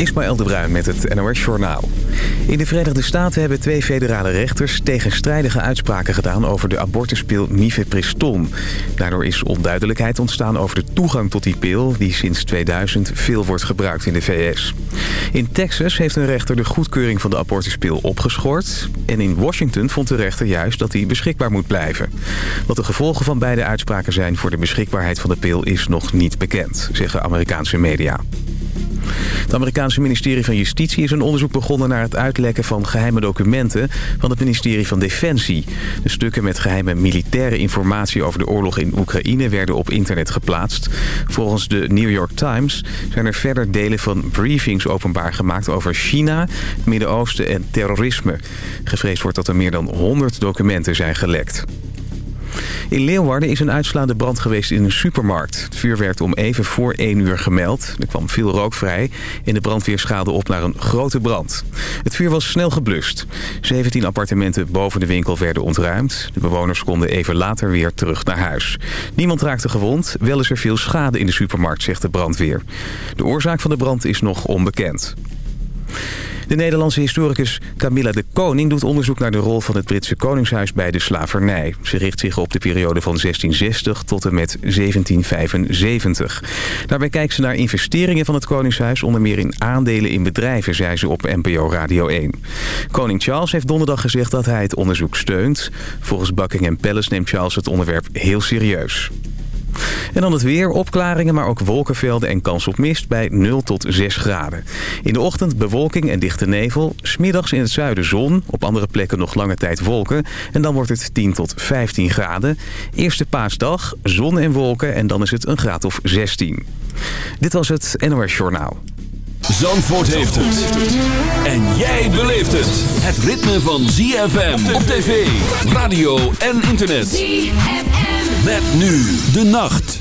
Ismaël de Bruin met het NOS Journaal. In de Verenigde Staten hebben twee federale rechters tegenstrijdige uitspraken gedaan over de abortuspil Mifepriston. Daardoor is onduidelijkheid ontstaan over de toegang tot die pil die sinds 2000 veel wordt gebruikt in de VS. In Texas heeft een rechter de goedkeuring van de abortuspil opgeschort. En in Washington vond de rechter juist dat die beschikbaar moet blijven. Wat de gevolgen van beide uitspraken zijn voor de beschikbaarheid van de pil is nog niet bekend, zeggen Amerikaanse media. Het Amerikaanse ministerie van Justitie is een onderzoek begonnen naar het uitlekken van geheime documenten van het ministerie van Defensie. De stukken met geheime militaire informatie over de oorlog in Oekraïne werden op internet geplaatst. Volgens de New York Times zijn er verder delen van briefings openbaar gemaakt over China, het Midden-Oosten en terrorisme. Gevreesd wordt dat er meer dan 100 documenten zijn gelekt. In Leeuwarden is een uitslaande brand geweest in een supermarkt. Het vuur werd om even voor 1 uur gemeld. Er kwam veel rook vrij en de brandweer schaalde op naar een grote brand. Het vuur was snel geblust. 17 appartementen boven de winkel werden ontruimd. De bewoners konden even later weer terug naar huis. Niemand raakte gewond, wel is er veel schade in de supermarkt, zegt de brandweer. De oorzaak van de brand is nog onbekend. De Nederlandse historicus Camilla de Koning doet onderzoek naar de rol van het Britse Koningshuis bij de slavernij. Ze richt zich op de periode van 1660 tot en met 1775. Daarbij kijkt ze naar investeringen van het Koningshuis, onder meer in aandelen in bedrijven, zei ze op NPO Radio 1. Koning Charles heeft donderdag gezegd dat hij het onderzoek steunt. Volgens Buckingham Palace neemt Charles het onderwerp heel serieus. En dan het weer, opklaringen, maar ook wolkenvelden en kans op mist bij 0 tot 6 graden. In de ochtend bewolking en dichte nevel. Smiddags in het zuiden zon, op andere plekken nog lange tijd wolken. En dan wordt het 10 tot 15 graden. Eerste paasdag, zon en wolken en dan is het een graad of 16. Dit was het NOS Journaal. Zandvoort heeft het. En jij beleeft het. Het ritme van ZFM op tv, radio en internet. ZFM. Met nu de nacht.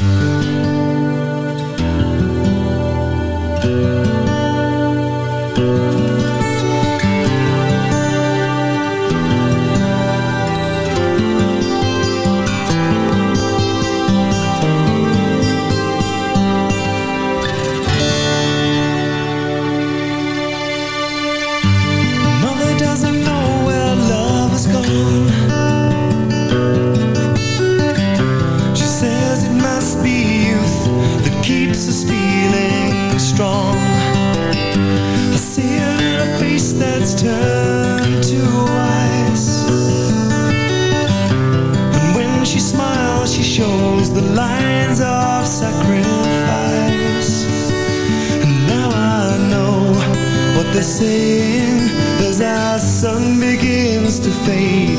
Taught as our sun begins to school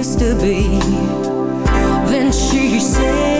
used to be. Then she said.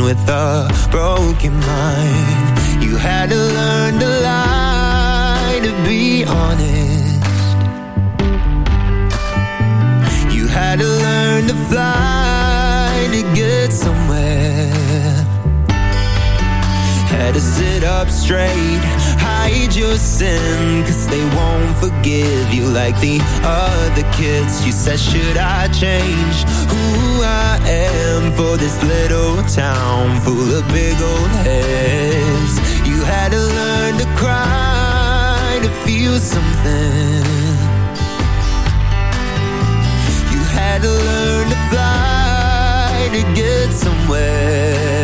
With a broken mind. You had to learn to lie to be honest. You had to learn to fly to get somewhere had to sit up straight Hide your sin Cause they won't forgive you Like the other kids You said should I change I am For this little town Full of big old heads. You had to learn to cry To feel something. You had to learn to fly To get somewhere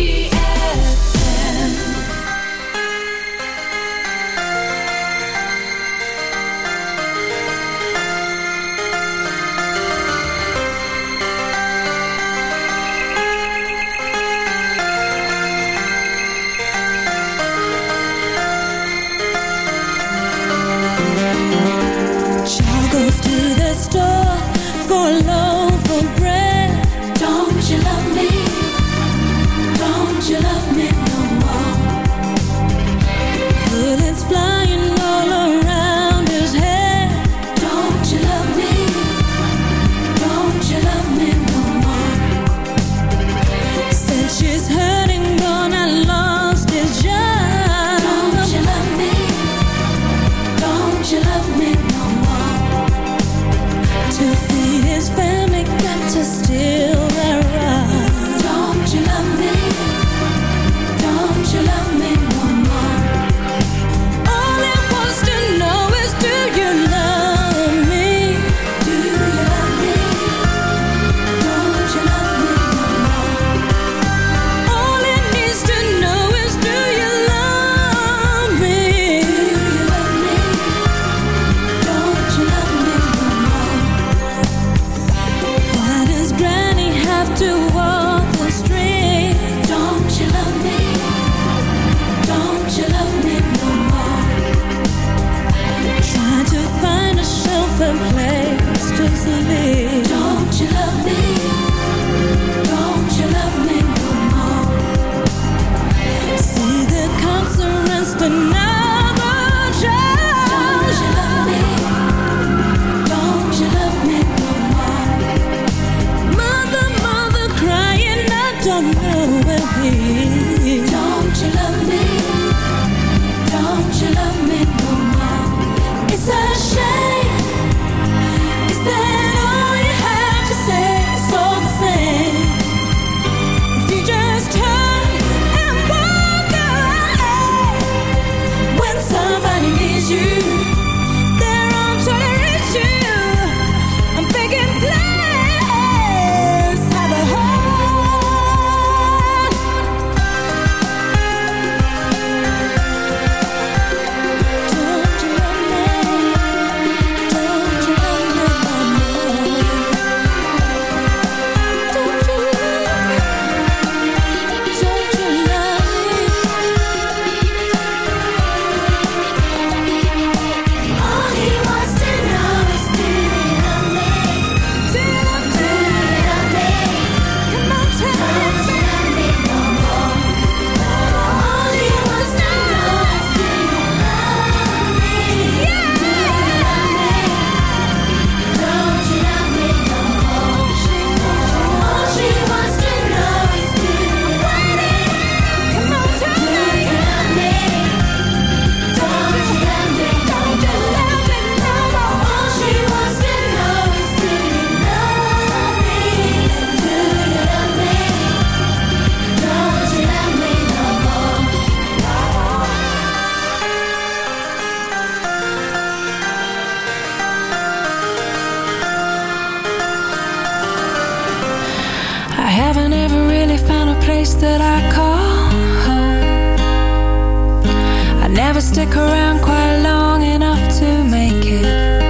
stick around quite long enough to make it.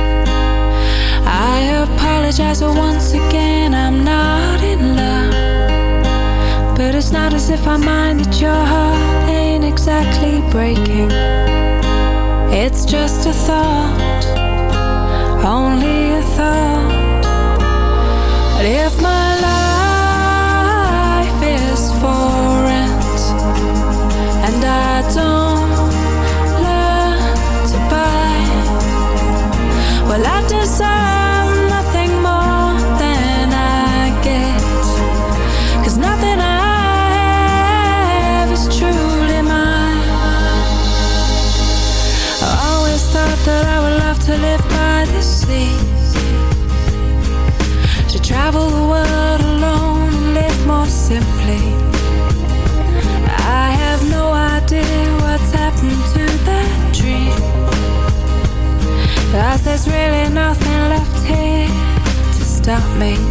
I apologize once again, I'm not in love. But it's not as if I mind that your heart ain't exactly breaking. It's just a thought, only a thought. But if my there's really nothing left here to stop me.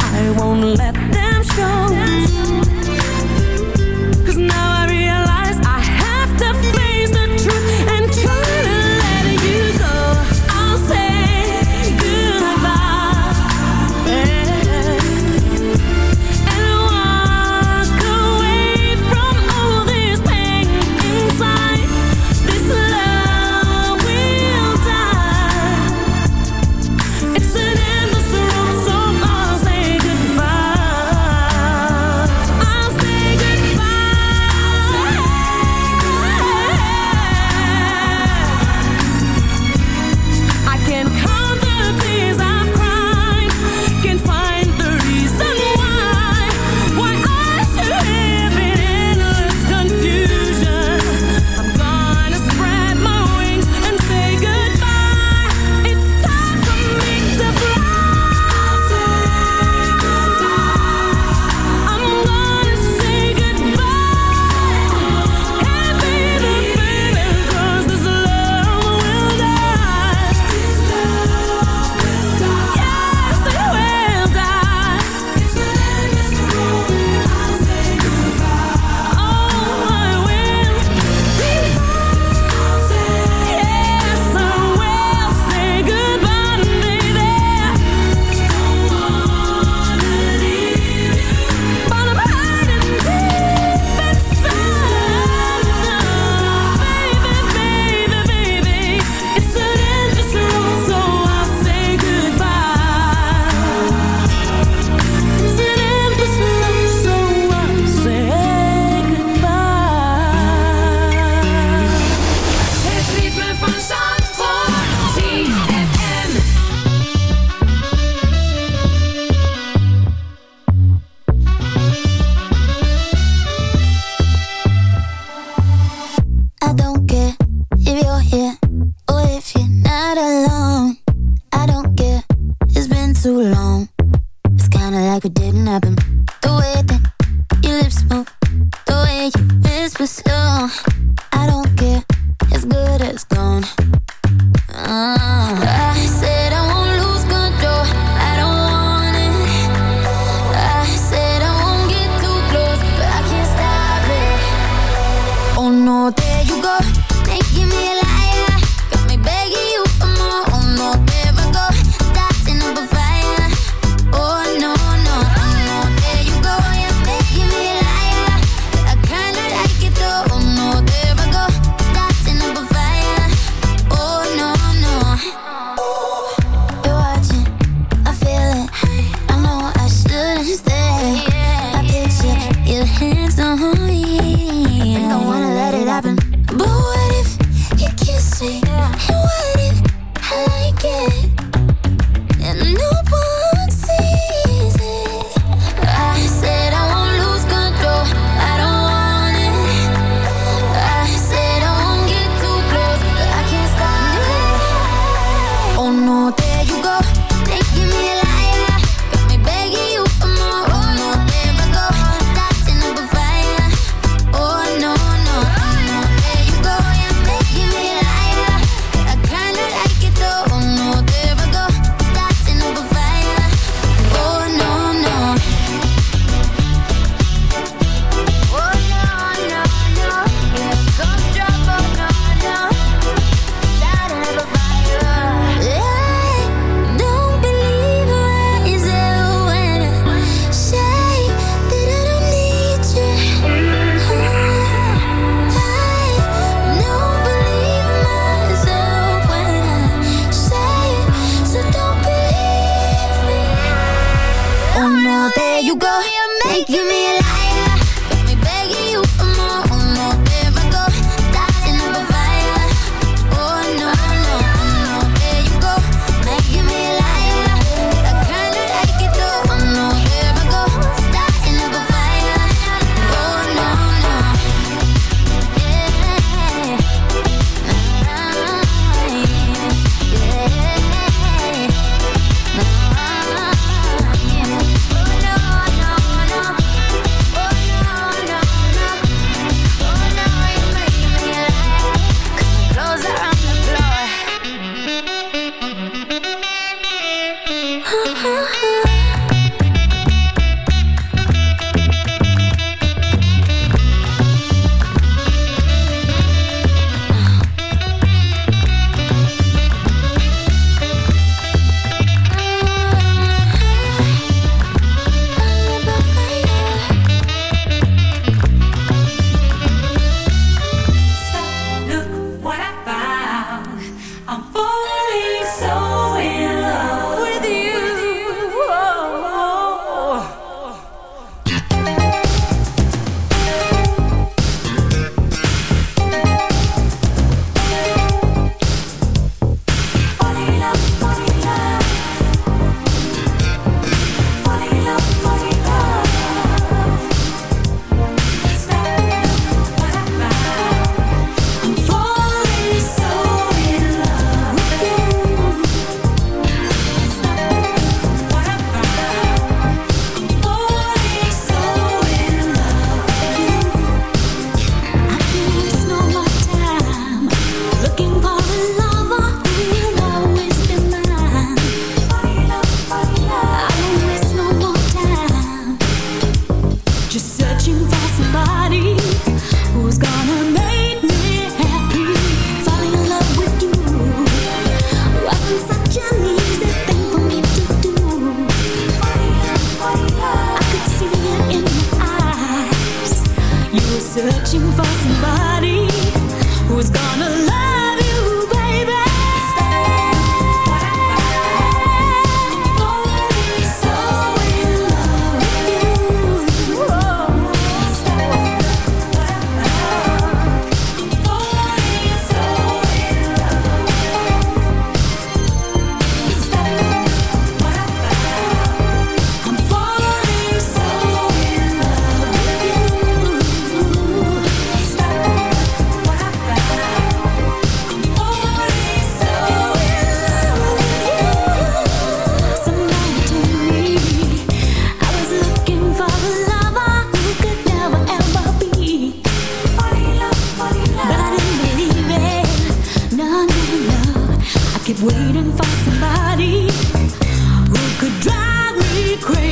I won't let them show.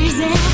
crazy.